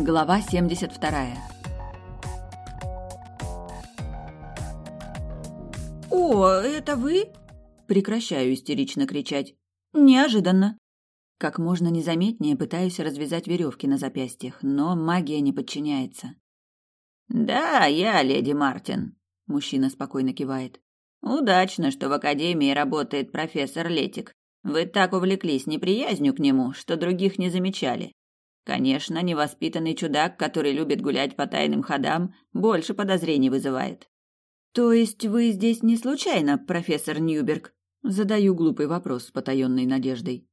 Глава 72. «О, это вы?» Прекращаю истерично кричать. «Неожиданно». Как можно незаметнее пытаюсь развязать веревки на запястьях, но магия не подчиняется. «Да, я леди Мартин», — мужчина спокойно кивает. «Удачно, что в академии работает профессор Летик. Вы так увлеклись неприязнью к нему, что других не замечали. Конечно, невоспитанный чудак, который любит гулять по тайным ходам, больше подозрений вызывает. То есть вы здесь не случайно, профессор Ньюберг? Задаю глупый вопрос с потаенной надеждой.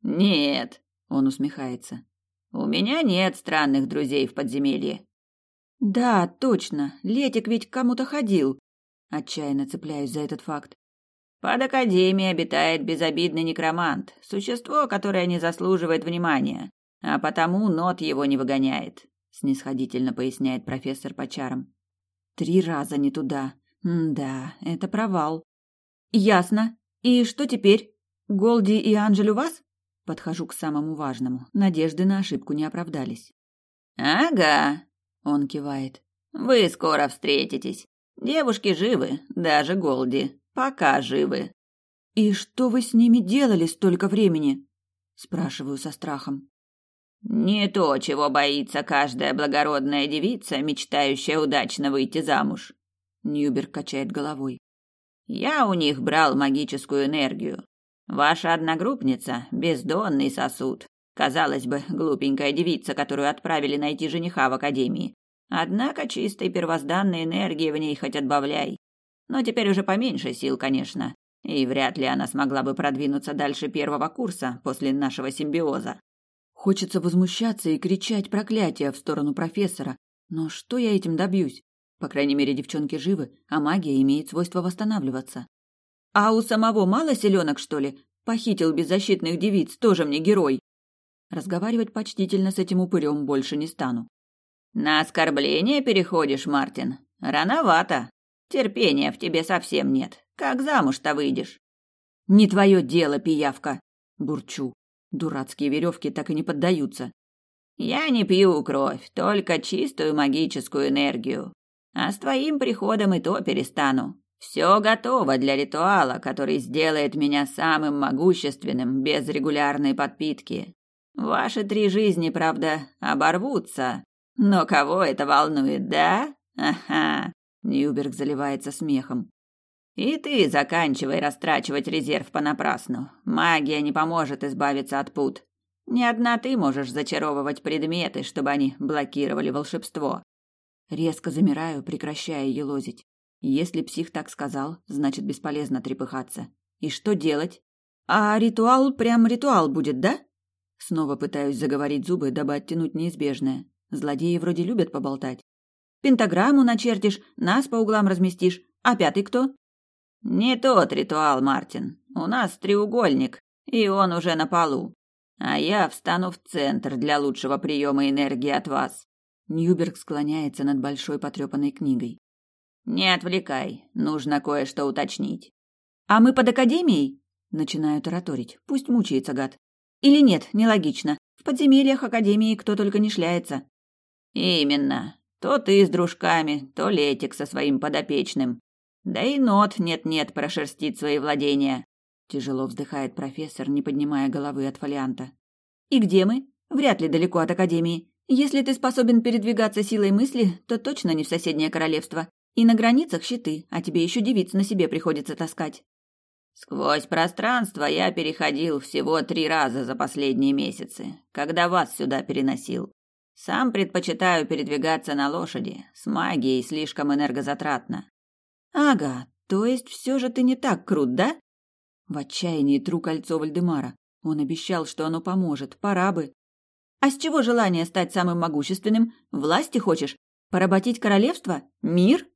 Нет, он усмехается. У меня нет странных друзей в подземелье. Да, точно. Летик ведь к кому-то ходил. Отчаянно цепляюсь за этот факт. Под Академией обитает безобидный некромант, существо, которое не заслуживает внимания, а потому нот его не выгоняет, снисходительно поясняет профессор по чарам. Три раза не туда. М да, это провал. Ясно. И что теперь? Голди и Анжель у вас? Подхожу к самому важному. Надежды на ошибку не оправдались. Ага, он кивает. Вы скоро встретитесь. Девушки живы, даже Голди. Пока живы. И что вы с ними делали столько времени? спрашиваю со страхом. Не то, чего боится каждая благородная девица, мечтающая удачно выйти замуж. Ньюбер качает головой. Я у них брал магическую энергию. Ваша одногруппница бездонный сосуд. Казалось бы, глупенькая девица, которую отправили найти жениха в академии. Однако чистой первозданной энергии в ней хоть отбавляй. Но теперь уже поменьше сил, конечно. И вряд ли она смогла бы продвинуться дальше первого курса после нашего симбиоза. Хочется возмущаться и кричать проклятия в сторону профессора, но что я этим добьюсь? По крайней мере, девчонки живы, а магия имеет свойство восстанавливаться. А у самого мало селенок, что ли? Похитил беззащитных девиц, тоже мне герой. Разговаривать почтительно с этим упырем больше не стану. На оскорбление переходишь, Мартин. Рановато. Терпения в тебе совсем нет. Как замуж-то выйдешь? Не твое дело, пиявка, бурчу. Дурацкие веревки так и не поддаются. Я не пью кровь, только чистую магическую энергию. А с твоим приходом и то перестану. Все готово для ритуала, который сделает меня самым могущественным без регулярной подпитки. Ваши три жизни, правда, оборвутся. Но кого это волнует, да? Ага. Ньюберг заливается смехом. И ты заканчивай растрачивать резерв понапрасну. Магия не поможет избавиться от пут. Не одна ты можешь зачаровывать предметы, чтобы они блокировали волшебство. Резко замираю, прекращая елозить. Если псих так сказал, значит бесполезно трепыхаться. И что делать? А ритуал прям ритуал будет, да? Снова пытаюсь заговорить зубы, дабы оттянуть неизбежное. Злодеи вроде любят поболтать. Пентаграмму начертишь, нас по углам разместишь. А пятый кто? Не тот ритуал, Мартин. У нас треугольник, и он уже на полу. А я встану в центр для лучшего приема энергии от вас. Ньюберг склоняется над большой потрепанной книгой. Не отвлекай, нужно кое-что уточнить. А мы под академией? Начинаю тараторить. Пусть мучается гад. Или нет, нелогично. В подземельях академии кто только не шляется. Именно. То ты с дружками, то Летик со своим подопечным. Да и нот нет-нет прошерстит свои владения. Тяжело вздыхает профессор, не поднимая головы от фолианта. И где мы? Вряд ли далеко от академии. Если ты способен передвигаться силой мысли, то точно не в соседнее королевство. И на границах щиты, а тебе еще девиц на себе приходится таскать. Сквозь пространство я переходил всего три раза за последние месяцы, когда вас сюда переносил. Сам предпочитаю передвигаться на лошади, с магией слишком энергозатратно. Ага, то есть все же ты не так крут, да? В отчаянии тру кольцо Вальдемара. Он обещал, что оно поможет, пора бы. А с чего желание стать самым могущественным? Власти хочешь? Поработить королевство? Мир?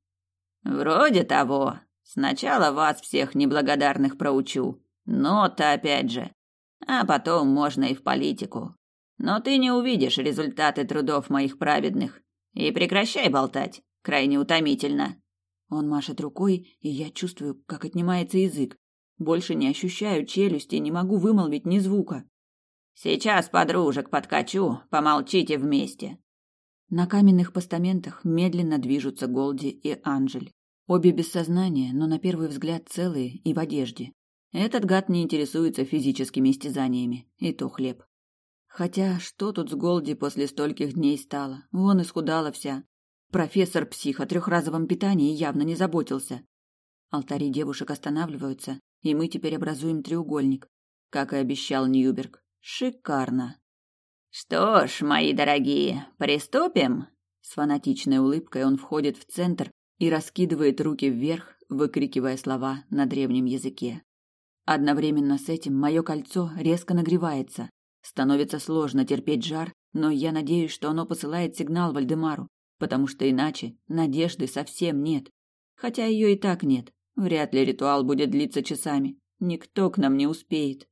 Вроде того. Сначала вас всех неблагодарных проучу. Но-то опять же. А потом можно и в политику. Но ты не увидишь результаты трудов моих праведных. И прекращай болтать. Крайне утомительно. Он машет рукой, и я чувствую, как отнимается язык. Больше не ощущаю челюсти, не могу вымолвить ни звука. Сейчас подружек подкачу, помолчите вместе. На каменных постаментах медленно движутся Голди и Анжель. Обе без сознания, но на первый взгляд целые и в одежде. Этот гад не интересуется физическими истязаниями, и то хлеб. Хотя что тут с Голди после стольких дней стало? Вон исхудала вся. Профессор псих о трехразовом питании явно не заботился. Алтари девушек останавливаются, и мы теперь образуем треугольник, как и обещал Ньюберг. Шикарно. Что ж, мои дорогие, приступим? С фанатичной улыбкой он входит в центр и раскидывает руки вверх, выкрикивая слова на древнем языке. Одновременно с этим мое кольцо резко нагревается. Становится сложно терпеть жар, но я надеюсь, что оно посылает сигнал Вальдемару, потому что иначе надежды совсем нет. Хотя ее и так нет. Вряд ли ритуал будет длиться часами. Никто к нам не успеет.